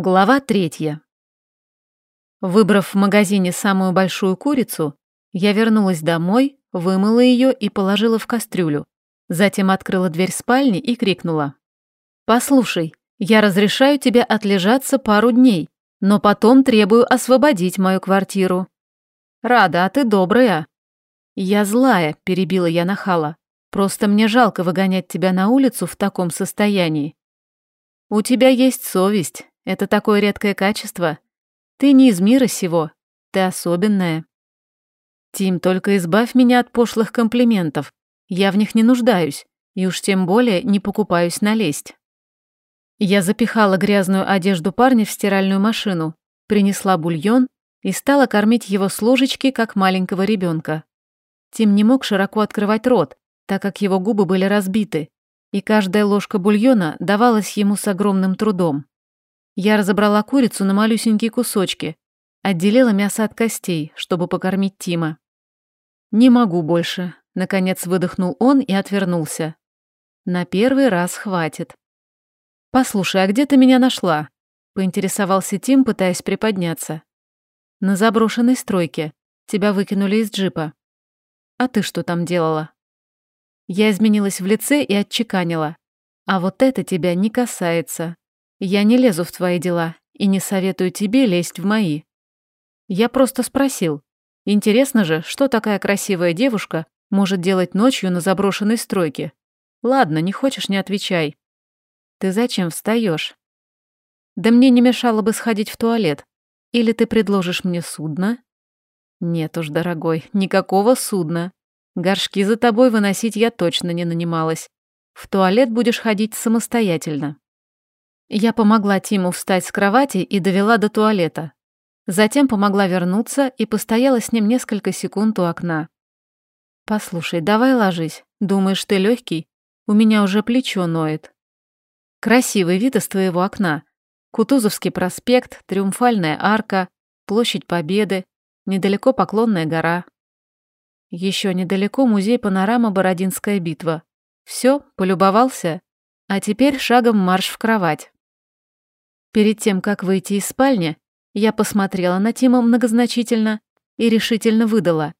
Глава третья. Выбрав в магазине самую большую курицу, я вернулась домой, вымыла ее и положила в кастрюлю. Затем открыла дверь спальни и крикнула. «Послушай, я разрешаю тебе отлежаться пару дней, но потом требую освободить мою квартиру». «Рада, а ты добрая». «Я злая», — перебила я нахала. «Просто мне жалко выгонять тебя на улицу в таком состоянии». «У тебя есть совесть, это такое редкое качество. Ты не из мира сего, ты особенная. Тим, только избавь меня от пошлых комплиментов. Я в них не нуждаюсь, и уж тем более не покупаюсь налезть. Я запихала грязную одежду парня в стиральную машину, принесла бульон и стала кормить его с ложечки, как маленького ребенка. Тим не мог широко открывать рот, так как его губы были разбиты, и каждая ложка бульона давалась ему с огромным трудом. Я разобрала курицу на малюсенькие кусочки, отделила мясо от костей, чтобы покормить Тима. «Не могу больше», — наконец выдохнул он и отвернулся. «На первый раз хватит». «Послушай, а где ты меня нашла?» — поинтересовался Тим, пытаясь приподняться. «На заброшенной стройке. Тебя выкинули из джипа. А ты что там делала?» Я изменилась в лице и отчеканила. «А вот это тебя не касается. Я не лезу в твои дела и не советую тебе лезть в мои. Я просто спросил. Интересно же, что такая красивая девушка может делать ночью на заброшенной стройке? Ладно, не хочешь, не отвечай. Ты зачем встаешь? Да мне не мешало бы сходить в туалет. Или ты предложишь мне судно? Нет уж, дорогой, никакого судна. Горшки за тобой выносить я точно не нанималась. В туалет будешь ходить самостоятельно. Я помогла Тиму встать с кровати и довела до туалета. Затем помогла вернуться и постояла с ним несколько секунд у окна. «Послушай, давай ложись. Думаешь, ты легкий? У меня уже плечо ноет». Красивый вид из твоего окна. Кутузовский проспект, Триумфальная арка, Площадь Победы, недалеко Поклонная гора. Еще недалеко музей панорама Бородинская битва. Все, полюбовался? А теперь шагом марш в кровать. Перед тем, как выйти из спальни, я посмотрела на Тима многозначительно и решительно выдала.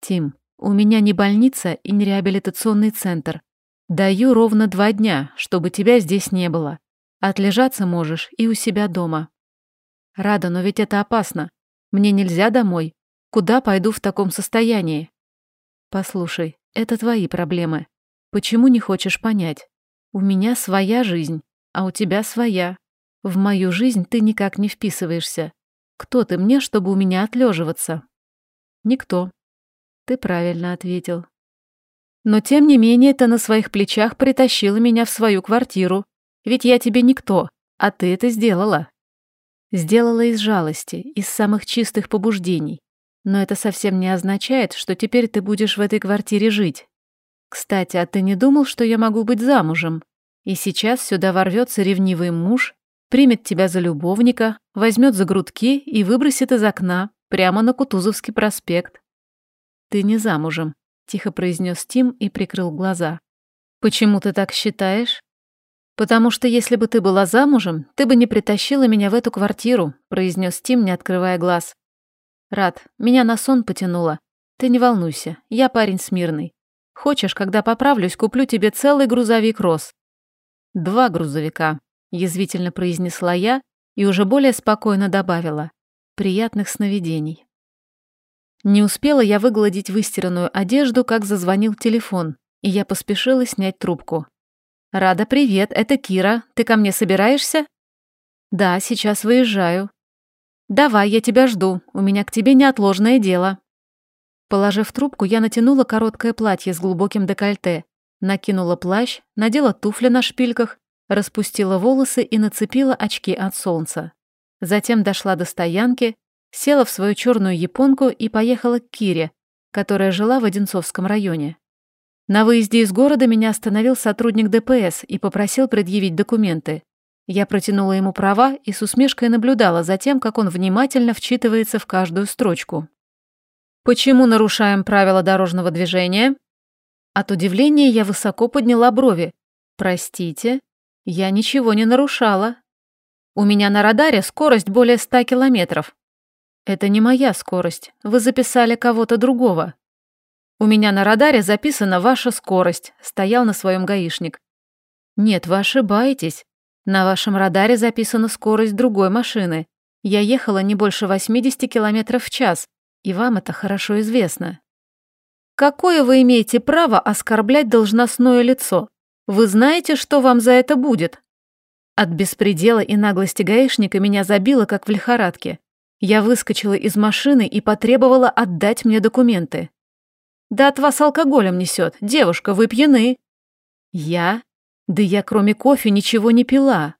«Тим, у меня не больница и не реабилитационный центр. Даю ровно два дня, чтобы тебя здесь не было. Отлежаться можешь и у себя дома». «Рада, но ведь это опасно. Мне нельзя домой. Куда пойду в таком состоянии?» «Послушай, это твои проблемы. Почему не хочешь понять? У меня своя жизнь, а у тебя своя. В мою жизнь ты никак не вписываешься. Кто ты мне, чтобы у меня отлеживаться? Никто. Ты правильно ответил. Но тем не менее ты на своих плечах притащила меня в свою квартиру. Ведь я тебе никто, а ты это сделала. Сделала из жалости, из самых чистых побуждений. Но это совсем не означает, что теперь ты будешь в этой квартире жить. Кстати, а ты не думал, что я могу быть замужем? И сейчас сюда ворвется ревнивый муж примет тебя за любовника, возьмет за грудки и выбросит из окна, прямо на Кутузовский проспект. «Ты не замужем», — тихо произнес Тим и прикрыл глаза. «Почему ты так считаешь?» «Потому что если бы ты была замужем, ты бы не притащила меня в эту квартиру», — произнес Тим, не открывая глаз. «Рад, меня на сон потянуло. Ты не волнуйся, я парень смирный. Хочешь, когда поправлюсь, куплю тебе целый грузовик роз?» «Два грузовика», язвительно произнесла я и уже более спокойно добавила. Приятных сновидений. Не успела я выгладить выстиранную одежду, как зазвонил телефон, и я поспешила снять трубку. «Рада, привет, это Кира. Ты ко мне собираешься?» «Да, сейчас выезжаю». «Давай, я тебя жду. У меня к тебе неотложное дело». Положив трубку, я натянула короткое платье с глубоким декольте, накинула плащ, надела туфли на шпильках распустила волосы и нацепила очки от солнца. Затем дошла до стоянки, села в свою черную японку и поехала к Кире, которая жила в Одинцовском районе. На выезде из города меня остановил сотрудник ДПС и попросил предъявить документы. Я протянула ему права и с усмешкой наблюдала за тем, как он внимательно вчитывается в каждую строчку. «Почему нарушаем правила дорожного движения?» От удивления я высоко подняла брови. «Простите?» Я ничего не нарушала. У меня на радаре скорость более 100 километров. Это не моя скорость. Вы записали кого-то другого. У меня на радаре записана ваша скорость, стоял на своем гаишник. Нет, вы ошибаетесь. На вашем радаре записана скорость другой машины. Я ехала не больше 80 километров в час, и вам это хорошо известно. Какое вы имеете право оскорблять должностное лицо? Вы знаете, что вам за это будет? От беспредела и наглости гаишника меня забило, как в лихорадке. Я выскочила из машины и потребовала отдать мне документы. «Да от вас алкоголем несет. Девушка, вы пьяны». «Я? Да я кроме кофе ничего не пила».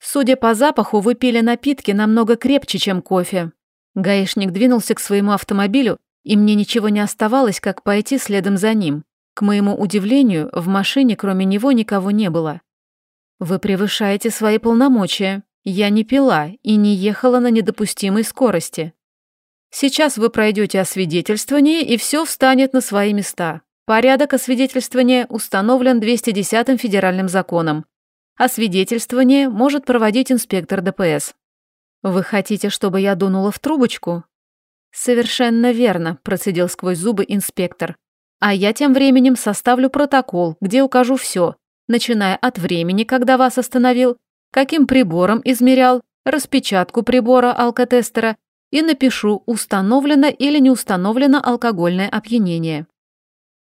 «Судя по запаху, вы пили напитки намного крепче, чем кофе». Гаишник двинулся к своему автомобилю, и мне ничего не оставалось, как пойти следом за ним. К моему удивлению, в машине кроме него никого не было. «Вы превышаете свои полномочия. Я не пила и не ехала на недопустимой скорости. Сейчас вы пройдете освидетельствование, и все встанет на свои места. Порядок освидетельствования установлен 210-м федеральным законом. Освидетельствование может проводить инспектор ДПС. Вы хотите, чтобы я дунула в трубочку? Совершенно верно, процедил сквозь зубы инспектор. А я тем временем составлю протокол, где укажу все, начиная от времени, когда вас остановил, каким прибором измерял, распечатку прибора алкотестера и напишу, установлено или не установлено алкогольное опьянение.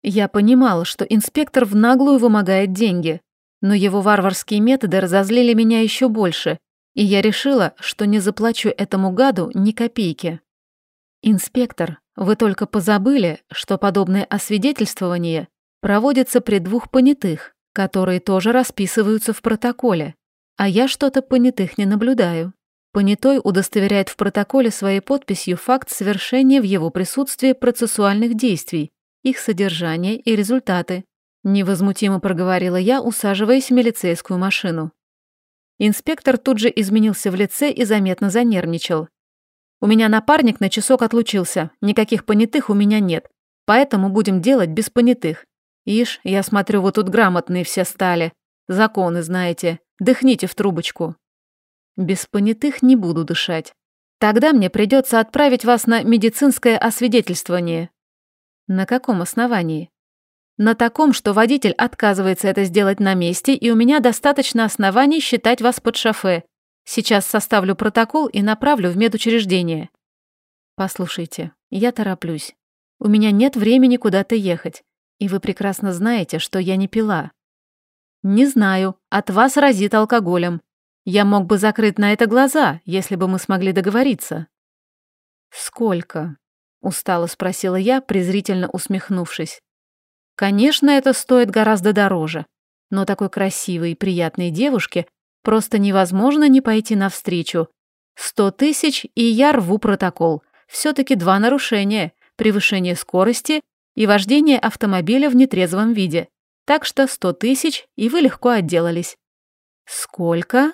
Я понимал, что инспектор в наглую вымогает деньги, но его варварские методы разозлили меня еще больше, и я решила, что не заплачу этому гаду ни копейки. «Инспектор, вы только позабыли, что подобное освидетельствование проводится при двух понятых, которые тоже расписываются в протоколе, а я что-то понятых не наблюдаю. Понятой удостоверяет в протоколе своей подписью факт совершения в его присутствии процессуальных действий, их содержание и результаты. Невозмутимо проговорила я, усаживаясь в милицейскую машину. Инспектор тут же изменился в лице и заметно занервничал. У меня напарник на часок отлучился, никаких понятых у меня нет, поэтому будем делать без понятых. Ишь, я смотрю, вы тут грамотные все стали. Законы знаете, дыхните в трубочку. Без понятых не буду дышать. Тогда мне придется отправить вас на медицинское освидетельствование. На каком основании? На таком, что водитель отказывается это сделать на месте, и у меня достаточно оснований считать вас под шофе. Сейчас составлю протокол и направлю в медучреждение. Послушайте, я тороплюсь. У меня нет времени куда-то ехать, и вы прекрасно знаете, что я не пила. Не знаю, от вас разит алкоголем. Я мог бы закрыть на это глаза, если бы мы смогли договориться. Сколько? устало спросила я, презрительно усмехнувшись. Конечно, это стоит гораздо дороже, но такой красивой и приятной девушке Просто невозможно не пойти навстречу. Сто тысяч, и я рву протокол. Все-таки два нарушения. Превышение скорости и вождение автомобиля в нетрезвом виде. Так что сто тысяч, и вы легко отделались. Сколько?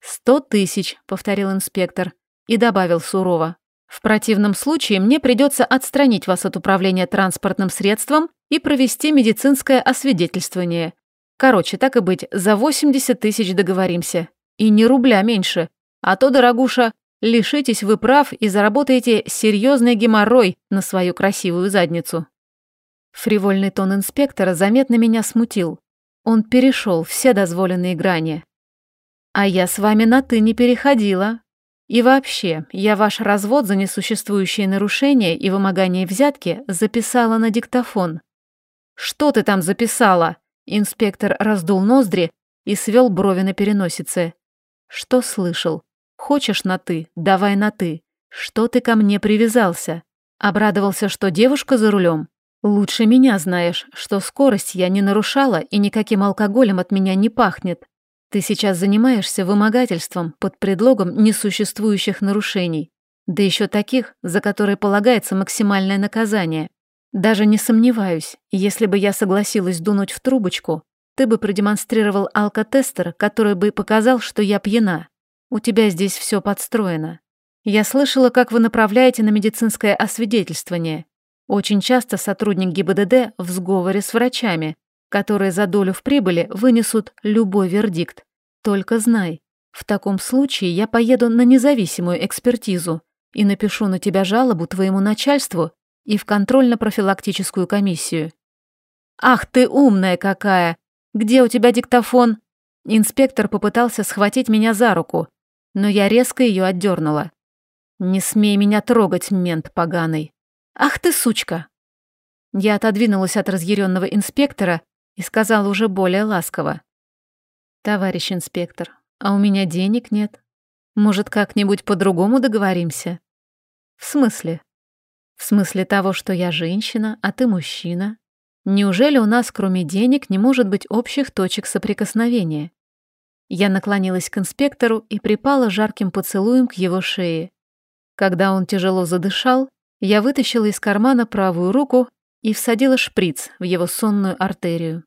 Сто тысяч, повторил инспектор и добавил сурово. В противном случае мне придется отстранить вас от управления транспортным средством и провести медицинское освидетельствование. Короче, так и быть, за 80 тысяч договоримся. И не рубля меньше. А то, дорогуша, лишитесь вы прав и заработаете серьезный геморрой на свою красивую задницу. Фривольный тон инспектора заметно меня смутил. Он перешел все дозволенные грани. А я с вами на «ты» не переходила. И вообще, я ваш развод за несуществующие нарушения и вымогание взятки записала на диктофон. Что ты там записала? Инспектор раздул ноздри и свел брови на переносице. «Что слышал? Хочешь на «ты», давай на «ты». Что ты ко мне привязался? Обрадовался, что девушка за рулем? Лучше меня знаешь, что скорость я не нарушала и никаким алкоголем от меня не пахнет. Ты сейчас занимаешься вымогательством под предлогом несуществующих нарушений. Да еще таких, за которые полагается максимальное наказание. Даже не сомневаюсь, если бы я согласилась дунуть в трубочку, ты бы продемонстрировал алкотестер, который бы показал, что я пьяна. У тебя здесь все подстроено. Я слышала, как вы направляете на медицинское освидетельствование. Очень часто сотрудник ГИБДД в сговоре с врачами, которые за долю в прибыли вынесут любой вердикт. Только знай, В таком случае я поеду на независимую экспертизу и напишу на тебя жалобу твоему начальству и в контрольно-профилактическую комиссию. Ах ты умная какая! Где у тебя диктофон? Инспектор попытался схватить меня за руку, но я резко ее отдернула. Не смей меня трогать, мент поганый. Ах ты сучка! Я отодвинулась от разъяренного инспектора и сказала уже более ласково. «Товарищ инспектор, а у меня денег нет. Может, как-нибудь по-другому договоримся?» «В смысле?» «В смысле того, что я женщина, а ты мужчина. Неужели у нас, кроме денег, не может быть общих точек соприкосновения?» Я наклонилась к инспектору и припала жарким поцелуем к его шее. Когда он тяжело задышал, я вытащила из кармана правую руку и всадила шприц в его сонную артерию.